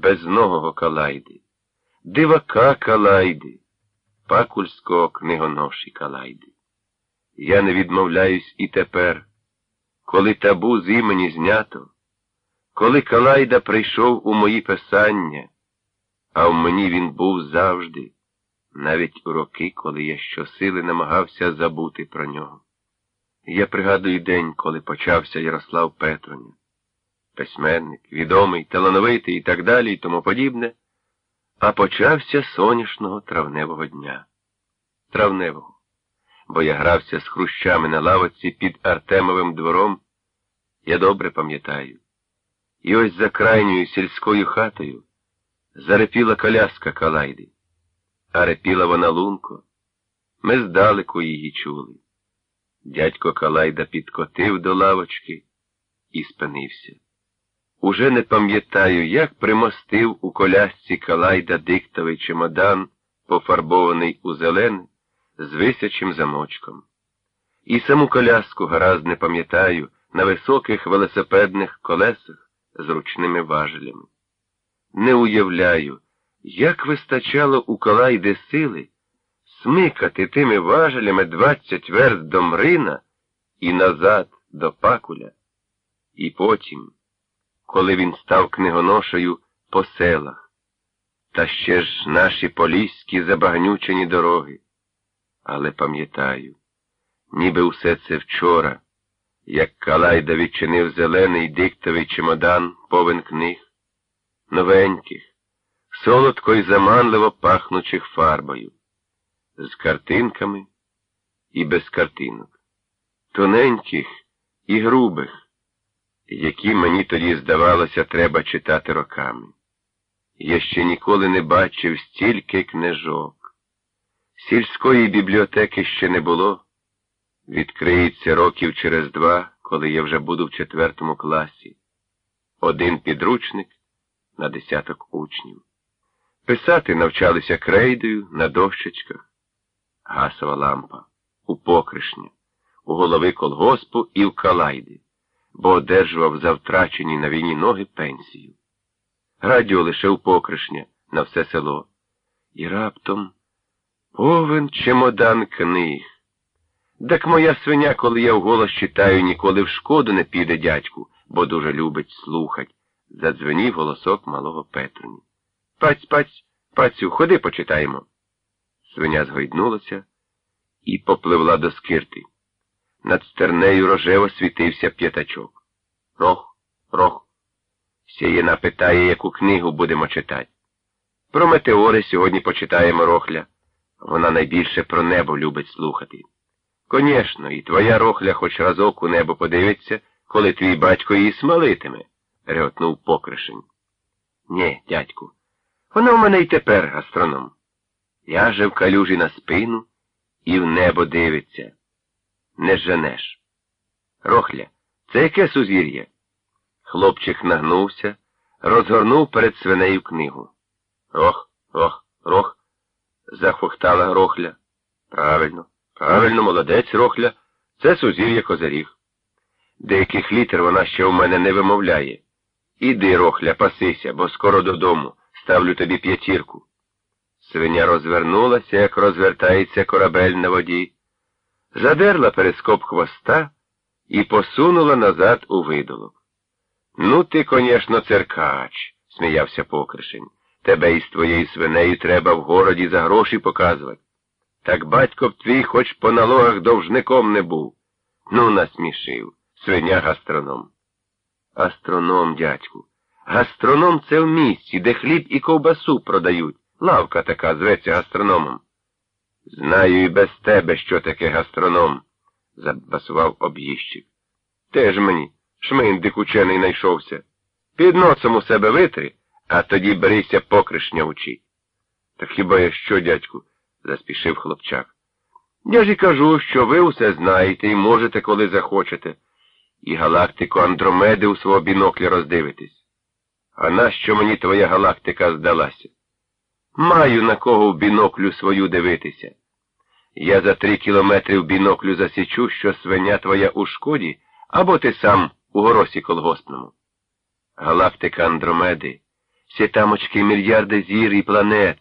безногого Калайди, дивака Калайди, пакульського книгоноші Калайди. Я не відмовляюсь і тепер, коли табу з імені знято, коли Калайда прийшов у мої писання, а в мені він був завжди, навіть у роки, коли я щосили намагався забути про нього. Я пригадую день, коли почався Ярослав Петроня, письменник, відомий, талановитий і так далі, і тому подібне, а почався сонячного травневого дня. Травневого бо я грався з хрущами на лавоці під Артемовим двором, я добре пам'ятаю. І ось за крайньою сільською хатою зарепіла коляска Калайди, а репіла вона лунко. Ми здалеку її чули. Дядько Калайда підкотив до лавочки і спинився. Уже не пам'ятаю, як примостив у колясці Калайда диктовий чемодан, пофарбований у зелене, з висячим замочком. І саму коляску гаразд не пам'ятаю на високих велосипедних колесах з ручними важелями. Не уявляю, як вистачало у Калайди сили смикати тими важелями двадцять верст до Мрина і назад до Пакуля. І потім, коли він став книгоношею по селах, та ще ж наші поліські забагнючені дороги. Але пам'ятаю, ніби усе це вчора, як Калайда відчинив зелений диктовий чемодан повен книг, новеньких, солодко й заманливо пахнучих фарбою, з картинками і без картинок, тоненьких і грубих, які мені тоді, здавалося, треба читати роками. Я ще ніколи не бачив стільки книжок. Сільської бібліотеки ще не було. Відкриється років через два, коли я вже буду в четвертому класі. Один підручник на десяток учнів. Писати навчалися крейдою на дощечках, гасова лампа, у покришня, у голови колгоспу і в калайди, бо одержував за втрачені на війні ноги пенсію. Радіо лише у покришня на все село. І раптом. Повен чемодан книг. Так моя свиня, коли я вголос читаю, ніколи в шкоду не піде дядьку, бо дуже любить слухать. Задзвенів голосок малого Петруні. Паць, паць, пацю, ходи почитаємо. Свиня згойднулася і попливла до скирти. Над стернею рожево світився п'ятачок. Рох, рох. Сієна питає, яку книгу будемо читати. Про метеори сьогодні почитаємо рохля. Вона найбільше про небо любить слухати. Конечно, і твоя рохля хоч разок у небо подивиться, коли твій батько її смалитиме, реготнув покришень. Нє, дядьку, вона в мене й тепер гастроном. Я же в калюжі на спину і в небо дивиться. Не женеш. Рохля, це яке сузір'я? Хлопчик нагнувся, розгорнув перед свинею книгу. Ох, ох, рох захохтала Рохля. Правильно, правильно, молодець Рохля. Це сузір'я козаріг. Деяких літер вона ще в мене не вимовляє. Іди, Рохля, пасися, бо скоро додому. Ставлю тобі п'ятірку. Свиня розвернулася, як розвертається корабель на воді, задерла перископ хвоста і посунула назад у видолок. Ну, ти, конечно, церкач, сміявся Покришень. Тебе із твоєю свинею треба в городі за гроші показувати. Так батько б твій хоч по налогах довжником не був. Ну, насмішив, свиня гастроном. Астроном, дядьку. Гастроном це в місці, де хліб і ковбасу продають. Лавка така зветься гастрономом. Знаю і без тебе, що таке гастроном, забасував об'їжджик. Теж мені, шминдик учений найшовся. Під носом у себе витри а тоді берися покришня учи. Так хіба я що, дядьку? заспішив хлопчак. Я ж і кажу, що ви усе знаєте і можете, коли захочете, і галактику Андромеди у свого бінокля роздивитись. А нащо мені твоя галактика здалася? Маю на кого в біноклю свою дивитися. Я за три кілометри в біноклю засічу, що свиня твоя у шкоді, або ти сам у горосі колгоспному. Галактика Андромеди Всі тамочки мільярди зір і планет.